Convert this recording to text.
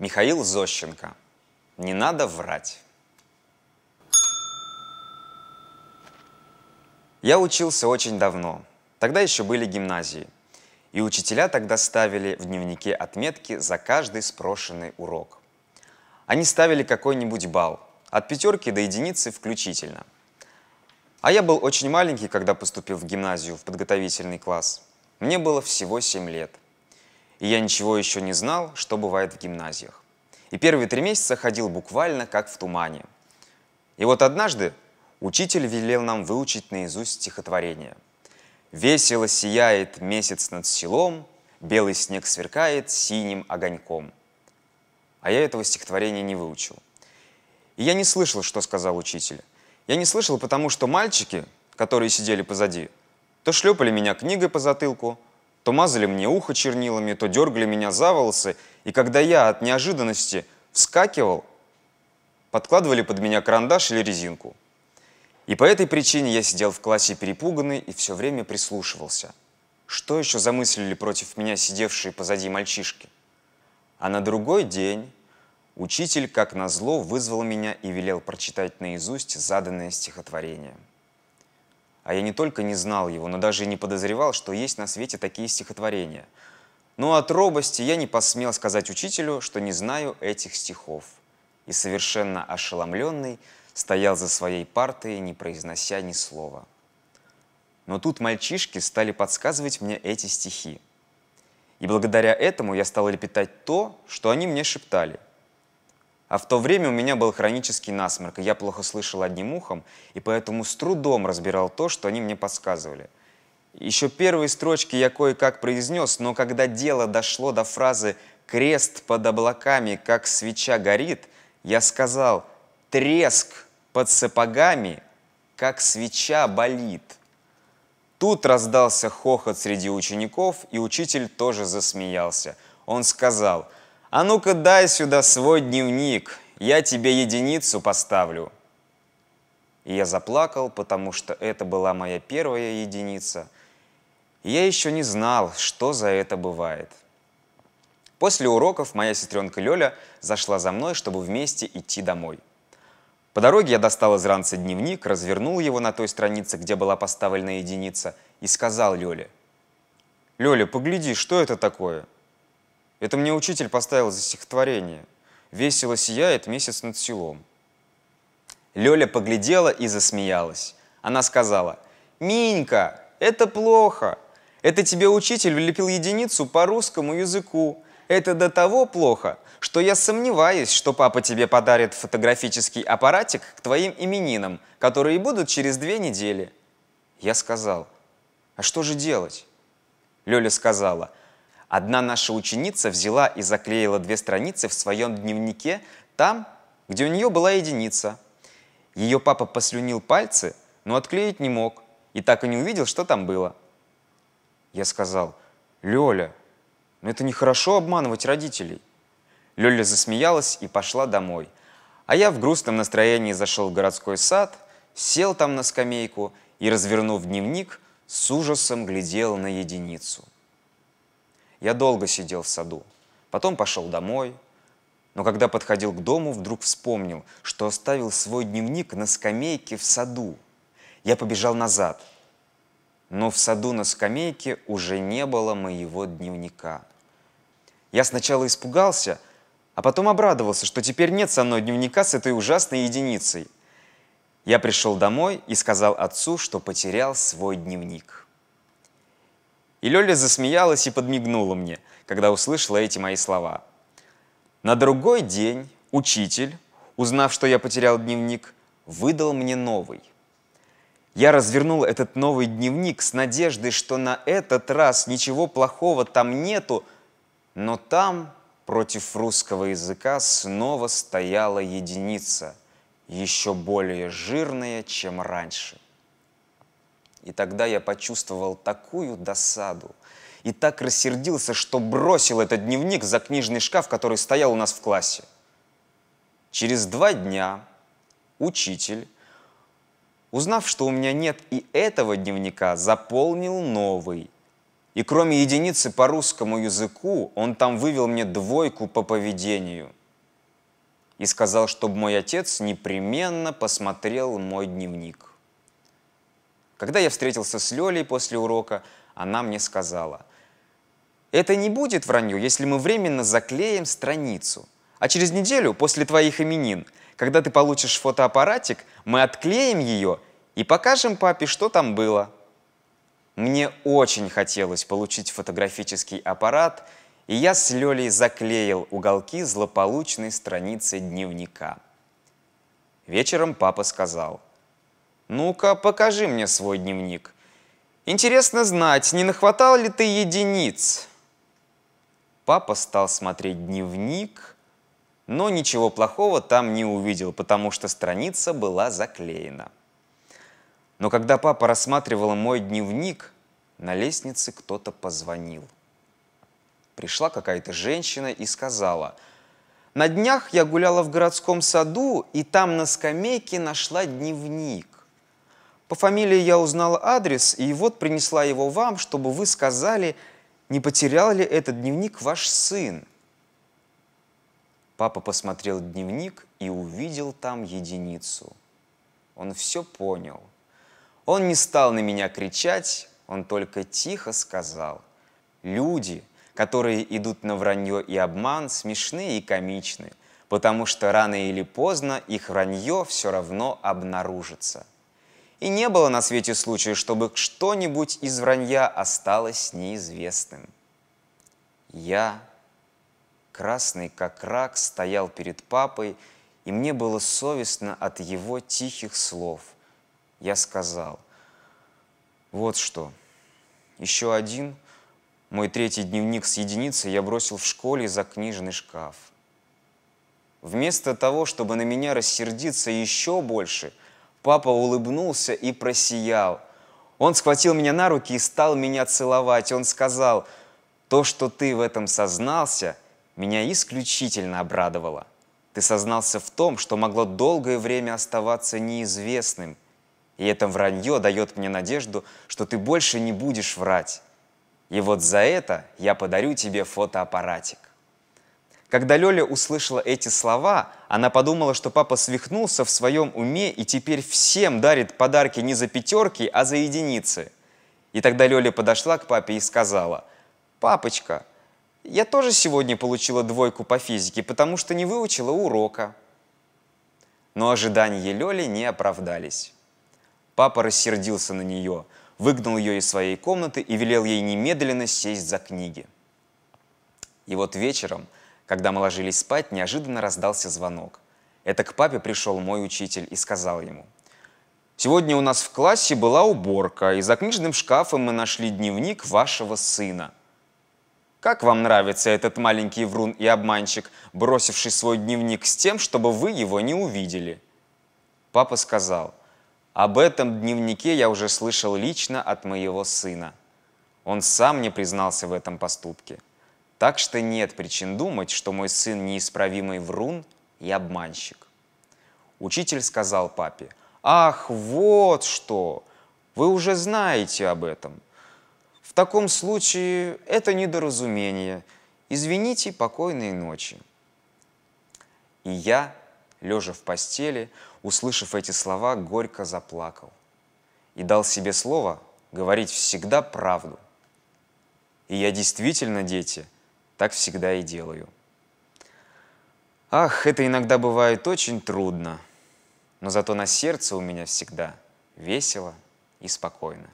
Михаил Зощенко. Не надо врать. Я учился очень давно. Тогда еще были гимназии. И учителя тогда ставили в дневнике отметки за каждый спрошенный урок. Они ставили какой-нибудь балл, от пятерки до единицы включительно. А я был очень маленький, когда поступил в гимназию, в подготовительный класс. Мне было всего 7 лет. И я ничего еще не знал, что бывает в гимназиях. И первые три месяца ходил буквально как в тумане. И вот однажды учитель велел нам выучить наизусть стихотворение. «Весело сияет месяц над селом, белый снег сверкает синим огоньком». А я этого стихотворения не выучил. И я не слышал, что сказал учитель. Я не слышал, потому что мальчики, которые сидели позади, то шлепали меня книгой по затылку, то мазали мне ухо чернилами, то дергали меня за волосы, и когда я от неожиданности вскакивал, подкладывали под меня карандаш или резинку. И по этой причине я сидел в классе перепуганный и все время прислушивался. Что еще замыслили против меня сидевшие позади мальчишки? А на другой день учитель, как назло, вызвал меня и велел прочитать наизусть заданное стихотворение – а я не только не знал его, но даже и не подозревал, что есть на свете такие стихотворения. Но от робости я не посмел сказать учителю, что не знаю этих стихов. И совершенно ошеломленный стоял за своей партой, не произнося ни слова. Но тут мальчишки стали подсказывать мне эти стихи. И благодаря этому я стал лепетать то, что они мне шептали – а в то время у меня был хронический насморк, и я плохо слышал одним ухом, и поэтому с трудом разбирал то, что они мне подсказывали. Еще первые строчки я кое-как произнес, но когда дело дошло до фразы «крест под облаками, как свеча горит», я сказал «треск под сапогами, как свеча болит». Тут раздался хохот среди учеников, и учитель тоже засмеялся. Он сказал – а ну-ка дай сюда свой дневник, я тебе единицу поставлю. И я заплакал, потому что это была моя первая единица. Я еще не знал, что за это бывает. После уроков моя сестренка Лёля зашла за мной, чтобы вместе идти домой. По дороге я достал из ранца дневник, развернул его на той странице, где была поставлена единица, и сказал Лёле. «Лёля, погляди, что это такое?» Это мне учитель поставил за стихотворение. «Весело сияет месяц над селом». Лёля поглядела и засмеялась. Она сказала, «Минька, это плохо. Это тебе учитель влепил единицу по русскому языку. Это до того плохо, что я сомневаюсь, что папа тебе подарит фотографический аппаратик к твоим именинам, которые будут через две недели». Я сказал, «А что же делать?» Лёля сказала, Одна наша ученица взяла и заклеила две страницы в своем дневнике там, где у нее была единица. Ее папа послюнил пальцы, но отклеить не мог, и так и не увидел, что там было. Я сказал, Лёля, ну это нехорошо обманывать родителей. Лёля засмеялась и пошла домой. А я в грустном настроении зашел в городской сад, сел там на скамейку и, развернув дневник, с ужасом глядел на единицу. Я долго сидел в саду, потом пошел домой. Но когда подходил к дому, вдруг вспомнил, что оставил свой дневник на скамейке в саду. Я побежал назад. Но в саду на скамейке уже не было моего дневника. Я сначала испугался, а потом обрадовался, что теперь нет со мной дневника с этой ужасной единицей. Я пришел домой и сказал отцу, что потерял свой дневник. И Лёля засмеялась и подмигнула мне, когда услышала эти мои слова. На другой день учитель, узнав, что я потерял дневник, выдал мне новый. Я развернул этот новый дневник с надеждой, что на этот раз ничего плохого там нету, но там против русского языка снова стояла единица, еще более жирная, чем раньше – и тогда я почувствовал такую досаду и так рассердился, что бросил этот дневник за книжный шкаф, который стоял у нас в классе. Через два дня учитель, узнав, что у меня нет и этого дневника, заполнил новый. И кроме единицы по русскому языку, он там вывел мне двойку по поведению. И сказал, чтобы мой отец непременно посмотрел мой дневник. Когда я встретился с Лёлей после урока, она мне сказала, «Это не будет вранье, если мы временно заклеим страницу. А через неделю, после твоих именин, когда ты получишь фотоаппаратик, мы отклеим ее и покажем папе, что там было». Мне очень хотелось получить фотографический аппарат, и я с Лёлей заклеил уголки злополучной страницы дневника. Вечером папа сказал, «Ну-ка, покажи мне свой дневник. Интересно знать, не нахватал ли ты единиц?» Папа стал смотреть дневник, но ничего плохого там не увидел, потому что страница была заклеена. Но когда папа рассматривал мой дневник, на лестнице кто-то позвонил. Пришла какая-то женщина и сказала, «На днях я гуляла в городском саду, и там на скамейке нашла дневник. По фамилии я узнала адрес, и вот принесла его вам, чтобы вы сказали, не потерял ли этот дневник ваш сын?» Папа посмотрел дневник и увидел там единицу. Он все понял. Он не стал на меня кричать, он только тихо сказал, «Люди, которые идут на вранье и обман, смешны и комичны, потому что рано или поздно их вранье все равно обнаружится». И не было на свете случая, чтобы что-нибудь из вранья осталось неизвестным. Я, красный как рак, стоял перед папой, и мне было совестно от его тихих слов – я сказал, вот что, еще один, мой третий дневник с единицей я бросил в школе за книжный шкаф. Вместо того, чтобы на меня рассердиться еще больше, папа улыбнулся и просиял. Он схватил меня на руки и стал меня целовать. Он сказал, то, что ты в этом сознался, меня исключительно обрадовало. Ты сознался в том, что могло долгое время оставаться неизвестным – и это вранье дает мне надежду, что ты больше не будешь врать. И вот за это я подарю тебе фотоаппаратик. Когда Лёля услышала эти слова, она подумала, что папа свихнулся в своем уме и теперь всем дарит подарки не за пятерки, а за единицы. И тогда Лёля подошла к папе и сказала, «Папочка, я тоже сегодня получила двойку по физике, потому что не выучила урока». Но ожидания Лёли не оправдались. Папа рассердился на нее, выгнал ее из своей комнаты и велел ей немедленно сесть за книги. И вот вечером, когда мы ложились спать, неожиданно раздался звонок. Это к папе пришел мой учитель и сказал ему, «Сегодня у нас в классе была уборка, и за книжным шкафом мы нашли дневник вашего сына. Как вам нравится этот маленький врун и обманщик, бросивший свой дневник с тем, чтобы вы его не увидели?» Папа сказал, об этом дневнике я уже слышал лично от моего сына. Он сам мне признался в этом поступке. Так что нет причин думать, что мой сын неисправимый врун и обманщик. Учитель сказал папе, «Ах, вот что! Вы уже знаете об этом. В таком случае это недоразумение. Извините, покойной ночи». И я, лежа в постели, услышав эти слова, горько заплакал и дал себе слово говорить всегда правду. И я действительно, дети, так всегда и делаю. Ах, это иногда бывает очень трудно, но зато на сердце у меня всегда весело и спокойно.